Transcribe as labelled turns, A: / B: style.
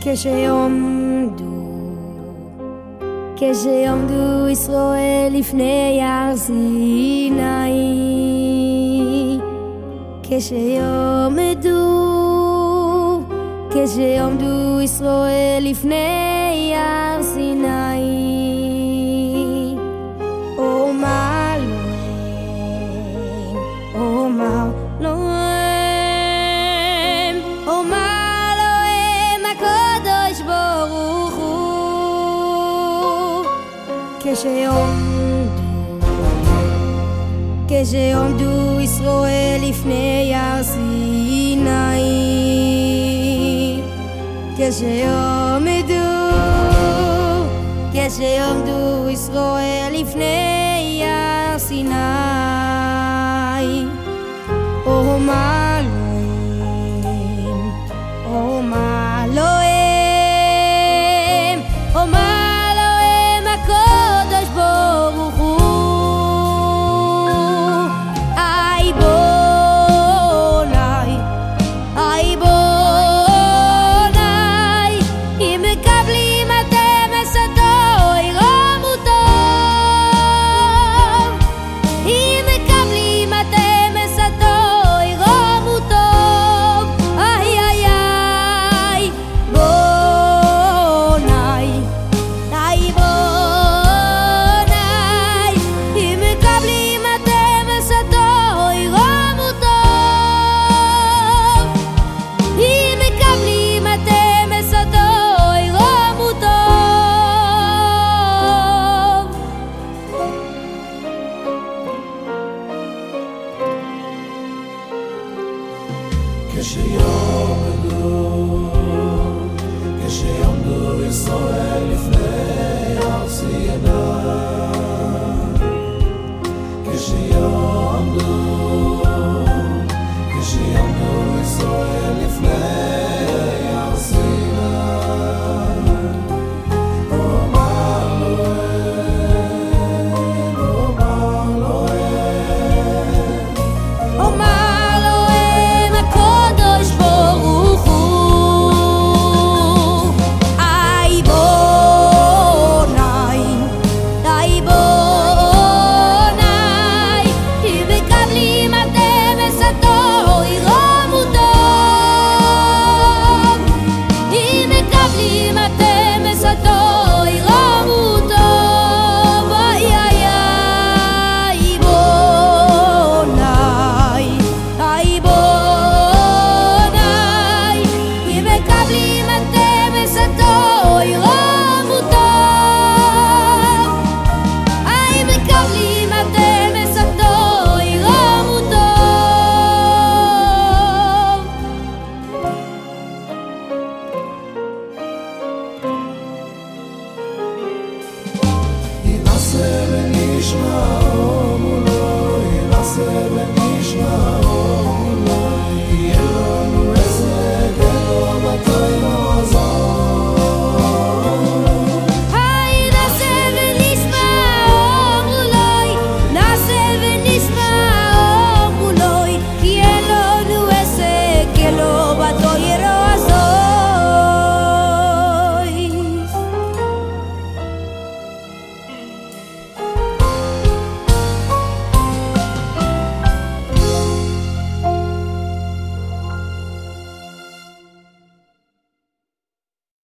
A: כשיעמדו, כשיעמדו ישראל לפני הר סיני, כשיעמדו, כשיעמדו ישראל לפני הר סיני. כשיעמדו, כשיעמדו ישראל לפני הר סיני כשיעמדו, כשיעמדו ישראל לפני הר סיני
B: כשיעמדו, כשיעמדו ישראל לפני הר סיני,